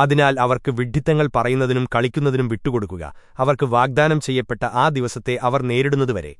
അതിനാൽ അവർക്ക് വിഡ്ഢിത്തങ്ങൾ പറയുന്നതിനും കളിക്കുന്നതിനും വിട്ടുകൊടുക്കുക. അവർക്ക് വാഗ്ദാനം ചെയ്യപ്പെട്ട ആ ദിവസത്തെ അവർ നേരിടുന്നതുവരെ.